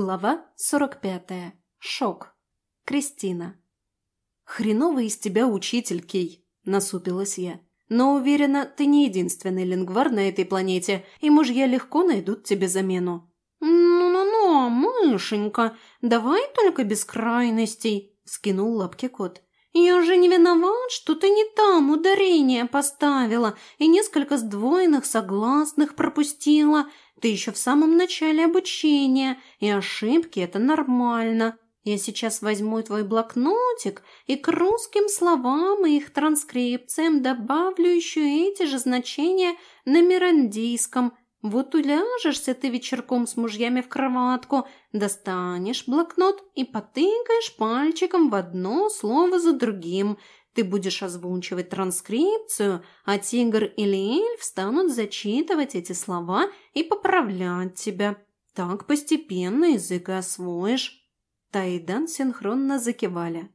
Глава 45. Шок. Кристина. «Хреновый из тебя учитель, Кей», – насупилась я. «Но уверена, ты не единственный лингвар на этой планете, и мужья легко найдут тебе замену». «Ну-ну-ну, мышенька, давай только без крайностей», – скинул лапки кот. «Я же не виноват, что ты не там ударение поставила и несколько сдвоенных согласных пропустила. Ты еще в самом начале обучения, и ошибки – это нормально. Я сейчас возьму твой блокнотик и к русским словам и их транскрипциям добавлю еще эти же значения на мирандийском. Вот уляжешься ты вечерком с мужьями в кроватку, достанешь блокнот и потыкаешь пальчиком в одно слово за другим – ты будешь озвучивать транскрипцию, а тигр или эльф станут зачитывать эти слова и поправлять тебя. Так постепенно язык и освоишь». Тайдан синхронно закивали.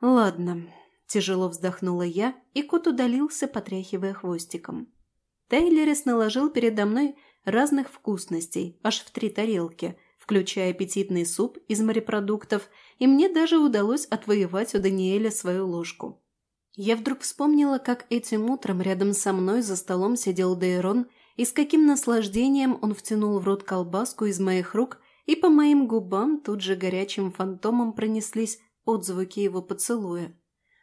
«Ладно», – тяжело вздохнула я, и кот удалился, потряхивая хвостиком. Тейлерис наложил передо мной разных вкусностей, аж в три тарелки, включая аппетитный суп из морепродуктов, и мне даже удалось отвоевать у Даниэля свою ложку. Я вдруг вспомнила, как этим утром рядом со мной за столом сидел Дейрон, и с каким наслаждением он втянул в рот колбаску из моих рук, и по моим губам тут же горячим фантомом пронеслись отзвуки его поцелуя.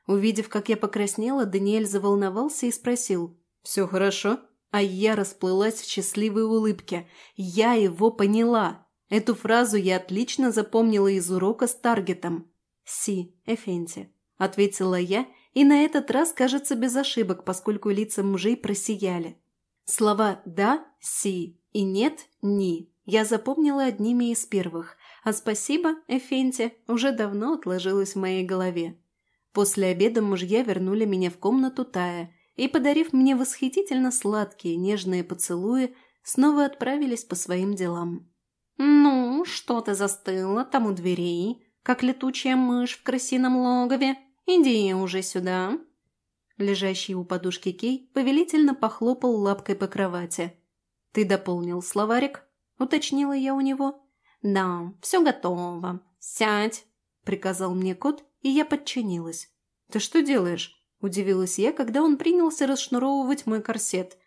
Увидев, как я покраснела, Даниэль заволновался и спросил «Все хорошо?» А я расплылась в счастливой улыбке. Я его поняла. Эту фразу я отлично запомнила из урока с таргетом. «Си, Эфенти», – ответила я, и на этот раз, кажется, без ошибок, поскольку лица мужей просияли. Слова «да», «си» и «нет», «ни» я запомнила одними из первых, а «спасибо, Эфенти» уже давно отложилось в моей голове. После обеда мужья вернули меня в комнату Тая и, подарив мне восхитительно сладкие нежные поцелуи, снова отправились по своим делам. «Ну, что ты застыла там у дверей, как летучая мышь в крысином логове? Иди уже сюда!» Лежащий у подушки Кей повелительно похлопал лапкой по кровати. «Ты дополнил словарик?» – уточнила я у него. «Да, все готово. Сядь!» – приказал мне кот, и я подчинилась. «Ты что делаешь?» – удивилась я, когда он принялся расшнуровывать мой корсет.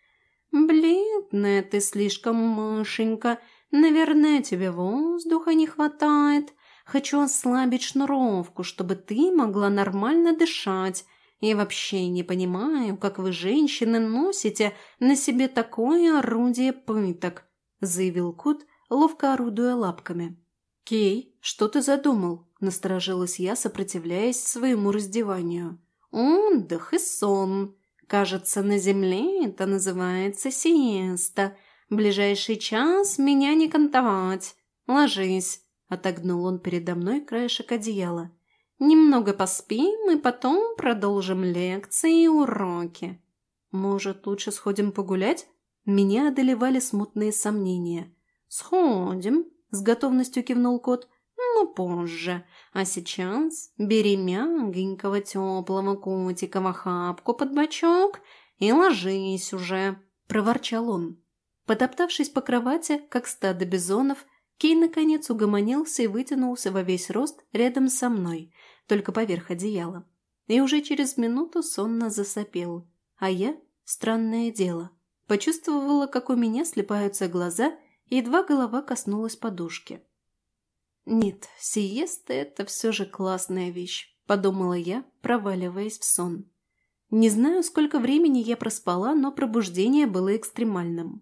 «Бледная ты слишком, мышенька!» Наверное, тебе воздуха не хватает. Хочу ослабить шнуровку, чтобы ты могла нормально дышать. И вообще не понимаю, как вы, женщины, носите на себе такое орудие пыток», – заявил кот, ловко орудуя лапками. «Кей, что ты задумал?» – насторожилась я, сопротивляясь своему раздеванию. «Отдых и сон. Кажется, на земле это называется сиеста. Ближайший час меня не кантовать. Ложись», — отогнул он передо мной краешек одеяла. «Немного поспим и потом продолжим лекции и уроки». «Может, лучше сходим погулять?» Меня одолевали смутные сомнения. «Сходим», — с готовностью кивнул кот. «Но позже. А сейчас бери мягенького теплого котика в охапку под бочок и ложись уже», — проворчал он. Потоптавшись по кровати, как стадо бизонов, Кей наконец угомонился и вытянулся во весь рост рядом со мной, только поверх одеяла. И уже через минуту сонно засопел. А я, странное дело, почувствовала, как у меня слепаются глаза, и едва голова коснулась подушки. «Нет, сиеста – это все же классная вещь», – подумала я, проваливаясь в сон. Не знаю, сколько времени я проспала, но пробуждение было экстремальным.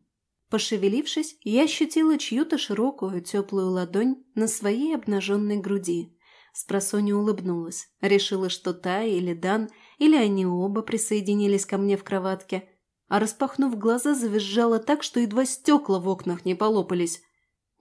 Пошевелившись, я ощутила чью-то широкую, теплую ладонь на своей обнаженной груди. Спросонья улыбнулась, решила, что та или Дан, или они оба присоединились ко мне в кроватке, а распахнув глаза, завизжала так, что едва стекла в окнах не полопались.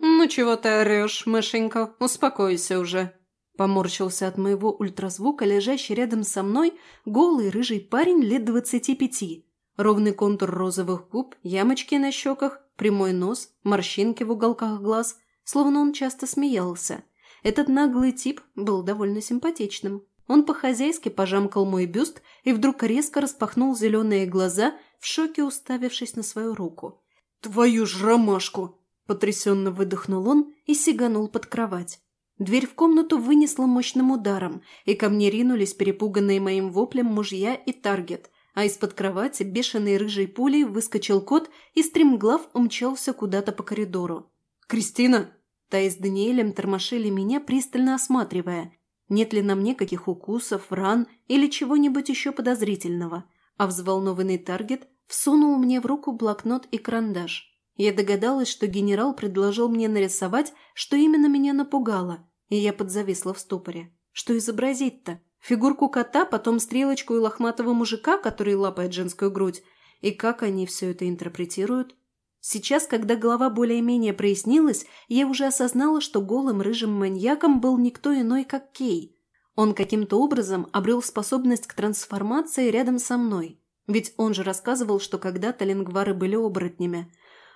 «Ну чего ты орешь, мышенька? Успокойся уже!» Поморщился от моего ультразвука лежащий рядом со мной голый рыжий парень лет двадцати пяти. Ровный контур розовых губ, ямочки на щеках, прямой нос, морщинки в уголках глаз, словно он часто смеялся. Этот наглый тип был довольно симпатичным. Он по-хозяйски пожамкал мой бюст и вдруг резко распахнул зеленые глаза, в шоке уставившись на свою руку. «Твою ж ромашку!» – Потрясенно выдохнул он и сиганул под кровать. Дверь в комнату вынесла мощным ударом, и ко мне ринулись перепуганные моим воплем мужья и таргет, а из-под кровати бешеной рыжей пулей выскочил кот и стремглав умчался куда-то по коридору. «Кристина!» Таи с Даниэлем тормошили меня, пристально осматривая, нет ли на мне каких укусов, ран или чего-нибудь еще подозрительного, а взволнованный таргет всунул мне в руку блокнот и карандаш. Я догадалась, что генерал предложил мне нарисовать, что именно меня напугало, и я подзависла в ступоре. Что изобразить-то? Фигурку кота, потом стрелочку и лохматого мужика, который лапает женскую грудь. И как они все это интерпретируют? Сейчас, когда голова более-менее прояснилась, я уже осознала, что голым рыжим маньяком был никто иной, как Кей. Он каким-то образом обрел способность к трансформации рядом со мной. Ведь он же рассказывал, что когда-то лингвары были оборотнями.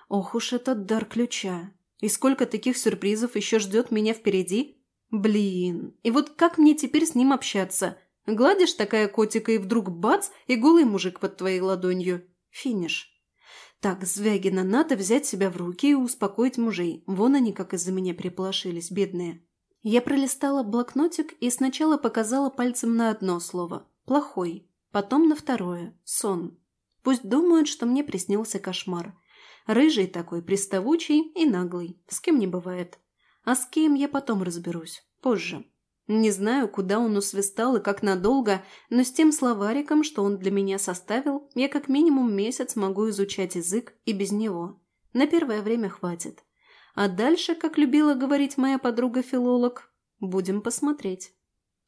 Ох уж этот дар ключа. И сколько таких сюрпризов еще ждет меня впереди? Блин, и вот как мне теперь с ним общаться? Гладишь такая котика, и вдруг бац, и голый мужик под твоей ладонью. Финиш. Так, Звягина, надо взять себя в руки и успокоить мужей. Вон они как из-за меня переполошились, бедные. Я пролистала блокнотик и сначала показала пальцем на одно слово – плохой, потом на второе – сон. Пусть думают, что мне приснился кошмар. Рыжий такой, приставучий и наглый, с кем не бывает. А с кем я потом разберусь, позже. Не знаю, куда он усвистал и как надолго, но с тем словариком, что он для меня составил, я как минимум месяц могу изучать язык и без него. На первое время хватит. А дальше, как любила говорить моя подруга-филолог, будем посмотреть.